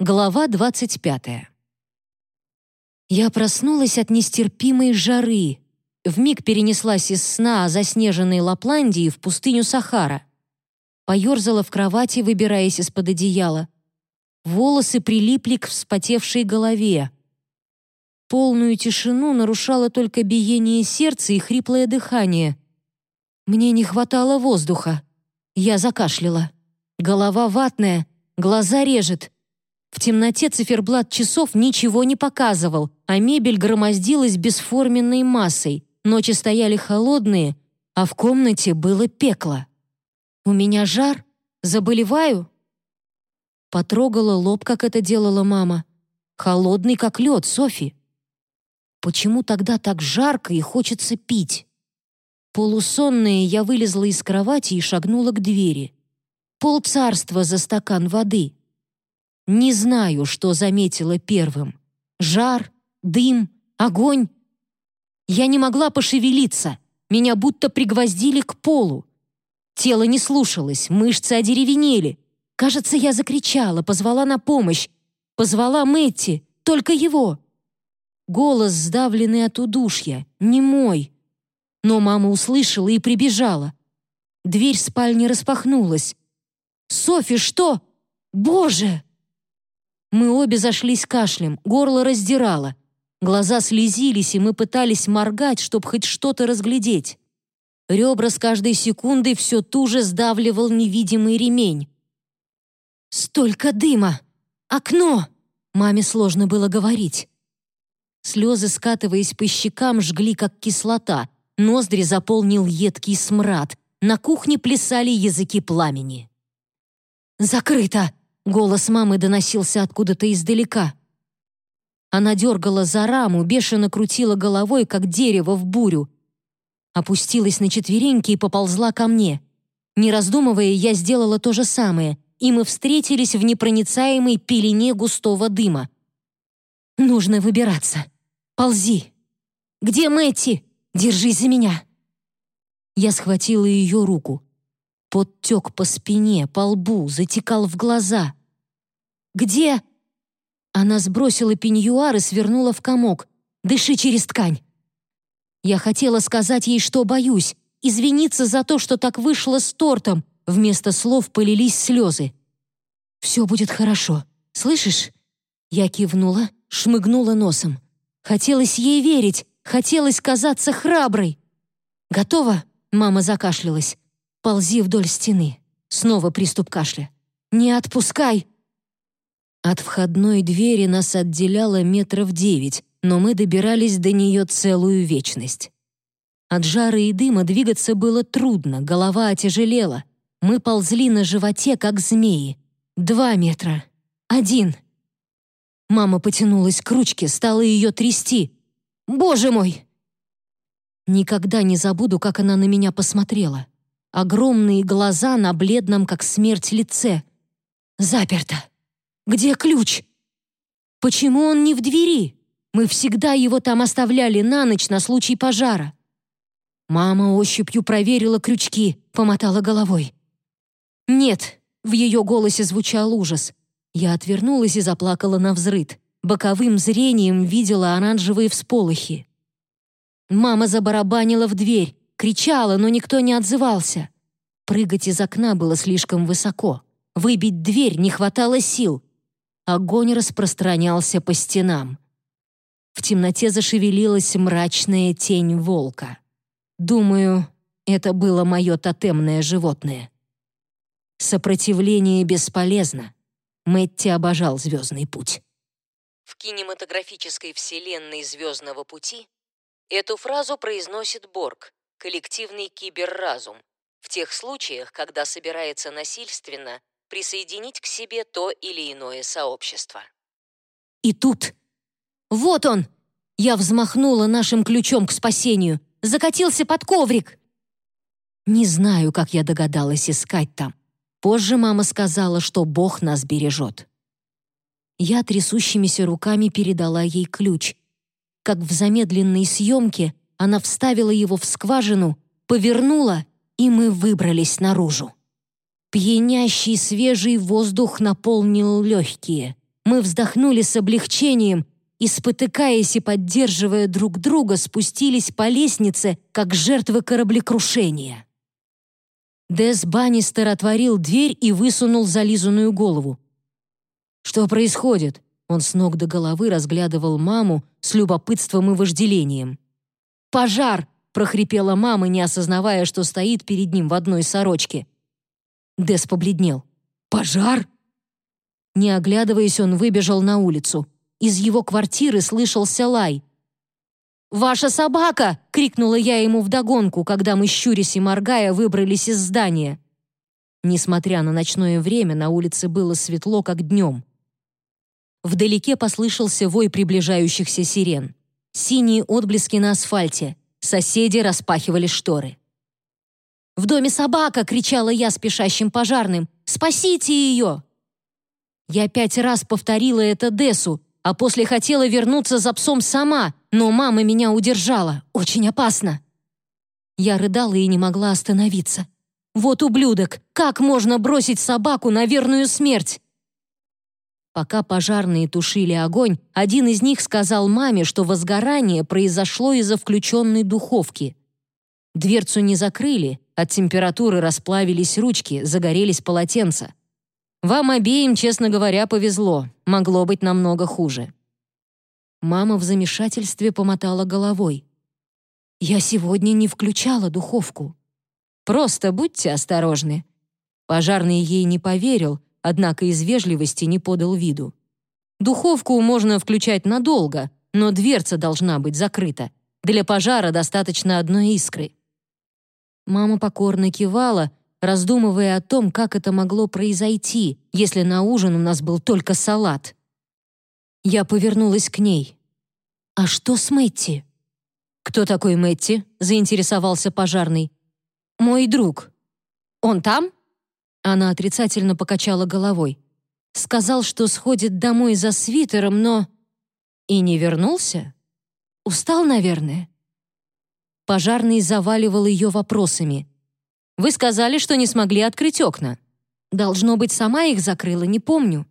Глава 25. Я проснулась от нестерпимой жары. Вмиг перенеслась из сна о заснеженной Лапландии в пустыню Сахара. Поёрзала в кровати, выбираясь из-под одеяла. Волосы прилипли к вспотевшей голове. Полную тишину нарушало только биение сердца и хриплое дыхание. Мне не хватало воздуха. Я закашляла. Голова ватная, глаза режет — в темноте циферблат часов ничего не показывал, а мебель громоздилась бесформенной массой. Ночи стояли холодные, а в комнате было пекло. «У меня жар? Заболеваю?» Потрогала лоб, как это делала мама. Холодный, как лед, Софи. Почему тогда так жарко и хочется пить? Полусонная я вылезла из кровати и шагнула к двери. Полцарства за стакан воды. Не знаю, что заметила первым. Жар, дым, огонь. Я не могла пошевелиться. Меня будто пригвоздили к полу. Тело не слушалось, мышцы одеревенели. Кажется, я закричала, позвала на помощь. Позвала Мэтти, только его. Голос, сдавленный от удушья, не мой. Но мама услышала и прибежала. Дверь спальни распахнулась. «Софи, что? Боже!» Мы обе зашлись кашлем, горло раздирало. Глаза слезились, и мы пытались моргать, чтобы хоть что-то разглядеть. Ребра с каждой секундой все туже сдавливал невидимый ремень. «Столько дыма! Окно!» Маме сложно было говорить. Слезы, скатываясь по щекам, жгли, как кислота. Ноздри заполнил едкий смрад. На кухне плясали языки пламени. «Закрыто!» Голос мамы доносился откуда-то издалека. Она дергала за раму, бешено крутила головой, как дерево в бурю. Опустилась на четвереньки и поползла ко мне. Не раздумывая, я сделала то же самое, и мы встретились в непроницаемой пелене густого дыма. «Нужно выбираться. Ползи. Где Мэтти? Держись за меня!» Я схватила ее руку. Подтек по спине, по лбу, затекал в глаза. «Где?» Она сбросила пеньюар и свернула в комок. «Дыши через ткань!» Я хотела сказать ей, что боюсь, извиниться за то, что так вышло с тортом. Вместо слов полились слезы. «Все будет хорошо. Слышишь?» Я кивнула, шмыгнула носом. Хотелось ей верить, хотелось казаться храброй. «Готово?» — мама закашлялась. «Ползи вдоль стены». Снова приступ кашля. «Не отпускай!» От входной двери нас отделяло метров девять, но мы добирались до нее целую вечность. От жара и дыма двигаться было трудно, голова отяжелела. Мы ползли на животе, как змеи. Два метра. Один. Мама потянулась к ручке, стала ее трясти. «Боже мой!» Никогда не забуду, как она на меня посмотрела. Огромные глаза на бледном, как смерть, лице. «Заперто!» Где ключ? Почему он не в двери? Мы всегда его там оставляли на ночь на случай пожара. Мама ощупью проверила крючки, помотала головой. «Нет», — в ее голосе звучал ужас. Я отвернулась и заплакала на взрыд. Боковым зрением видела оранжевые всполохи. Мама забарабанила в дверь, кричала, но никто не отзывался. Прыгать из окна было слишком высоко. Выбить дверь не хватало сил. Огонь распространялся по стенам. В темноте зашевелилась мрачная тень волка. Думаю, это было мое тотемное животное. Сопротивление бесполезно. Мэтти обожал «Звездный путь». В кинематографической вселенной «Звездного пути» эту фразу произносит Борг, коллективный киберразум, в тех случаях, когда собирается насильственно присоединить к себе то или иное сообщество. И тут... Вот он! Я взмахнула нашим ключом к спасению. Закатился под коврик. Не знаю, как я догадалась искать там. Позже мама сказала, что Бог нас бережет. Я трясущимися руками передала ей ключ. Как в замедленной съемке она вставила его в скважину, повернула, и мы выбрались наружу. Пьянящий свежий воздух наполнил легкие. Мы вздохнули с облегчением и, спотыкаясь и поддерживая друг друга, спустились по лестнице, как жертвы кораблекрушения. Дес Баннистер отворил дверь и высунул зализанную голову. «Что происходит?» Он с ног до головы разглядывал маму с любопытством и вожделением. «Пожар!» — прохрипела мама, не осознавая, что стоит перед ним в одной сорочке. Дес побледнел. «Пожар?» Не оглядываясь, он выбежал на улицу. Из его квартиры слышался лай. «Ваша собака!» — крикнула я ему вдогонку, когда мы, щурясь и моргая, выбрались из здания. Несмотря на ночное время, на улице было светло, как днем. Вдалеке послышался вой приближающихся сирен. Синие отблески на асфальте. Соседи распахивали шторы. «В доме собака!» — кричала я спешащим пожарным. «Спасите ее!» Я пять раз повторила это Десу, а после хотела вернуться за псом сама, но мама меня удержала. Очень опасно. Я рыдала и не могла остановиться. Вот ублюдок! Как можно бросить собаку на верную смерть? Пока пожарные тушили огонь, один из них сказал маме, что возгорание произошло из-за включенной духовки. Дверцу не закрыли, от температуры расплавились ручки, загорелись полотенца. Вам обеим, честно говоря, повезло. Могло быть намного хуже». Мама в замешательстве помотала головой. «Я сегодня не включала духовку. Просто будьте осторожны». Пожарный ей не поверил, однако из вежливости не подал виду. «Духовку можно включать надолго, но дверца должна быть закрыта. Для пожара достаточно одной искры». Мама покорно кивала, раздумывая о том, как это могло произойти, если на ужин у нас был только салат. Я повернулась к ней. «А что с Мэтти?» «Кто такой Мэтти?» — заинтересовался пожарный. «Мой друг». «Он там?» Она отрицательно покачала головой. Сказал, что сходит домой за свитером, но... И не вернулся? Устал, наверное. Пожарный заваливал ее вопросами. Вы сказали, что не смогли открыть окна. Должно быть, сама их закрыла, не помню.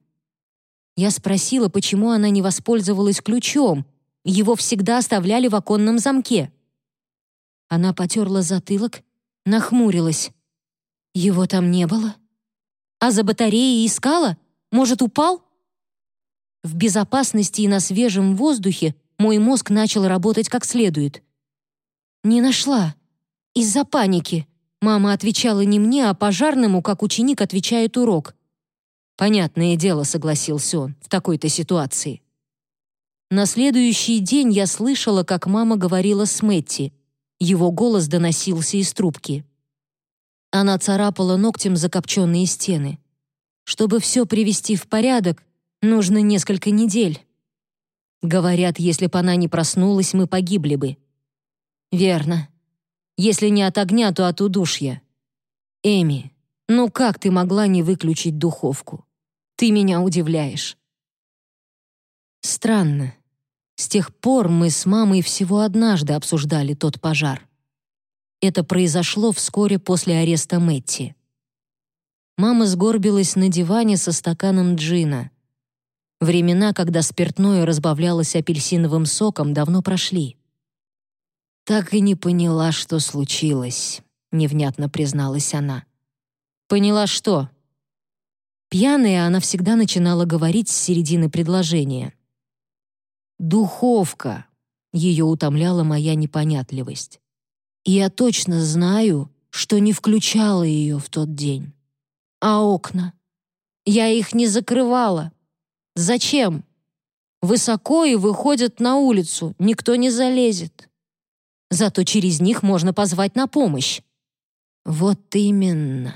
Я спросила, почему она не воспользовалась ключом. Его всегда оставляли в оконном замке. Она потерла затылок, нахмурилась. Его там не было. А за батареей искала? Может, упал? В безопасности и на свежем воздухе мой мозг начал работать как следует. Не нашла. Из-за паники. Мама отвечала не мне, а пожарному, как ученик отвечает урок. «Понятное дело», — согласился он, в такой-то ситуации. На следующий день я слышала, как мама говорила с Мэтти. Его голос доносился из трубки. Она царапала ногтем закопченные стены. Чтобы все привести в порядок, нужно несколько недель. Говорят, если бы она не проснулась, мы погибли бы. Верно. Если не от огня, то от удушья. Эми, ну как ты могла не выключить духовку? Ты меня удивляешь. Странно. С тех пор мы с мамой всего однажды обсуждали тот пожар. Это произошло вскоре после ареста Мэтти. Мама сгорбилась на диване со стаканом джина. Времена, когда спиртное разбавлялось апельсиновым соком, давно прошли. «Так и не поняла, что случилось», — невнятно призналась она. «Поняла что?» Пьяная, она всегда начинала говорить с середины предложения. «Духовка», — ее утомляла моя непонятливость. Я точно знаю, что не включала ее в тот день. А окна? Я их не закрывала. Зачем? Высоко и выходят на улицу, никто не залезет. Зато через них можно позвать на помощь. Вот именно.